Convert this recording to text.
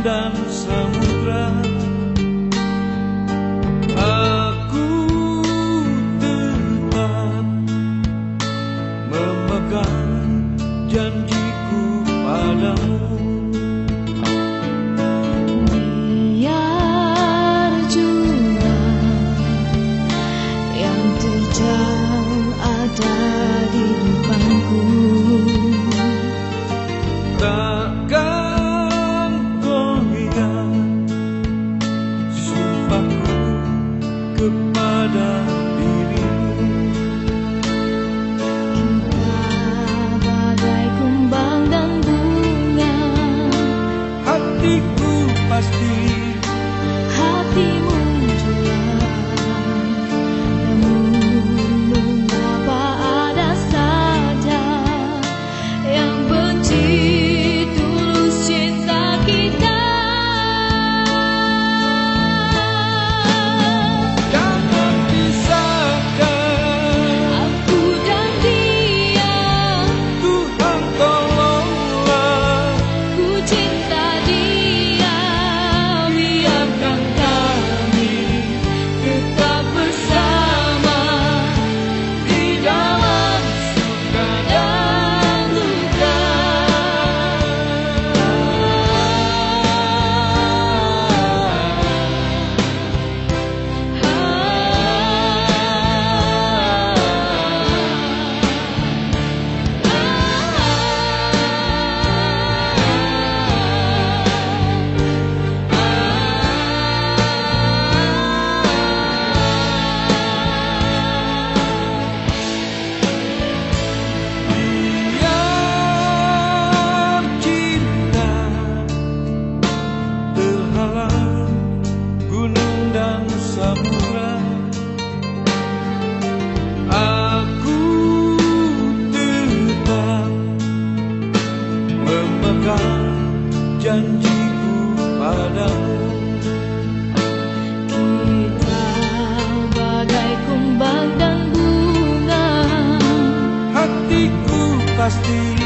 dan samudra. Aku tetap memegang janjiku padamu. Biar jua yang terjang ada di depanku. Takkan janjiku padamu. Kita bagai kumbang dan bunga. Hatiku pasti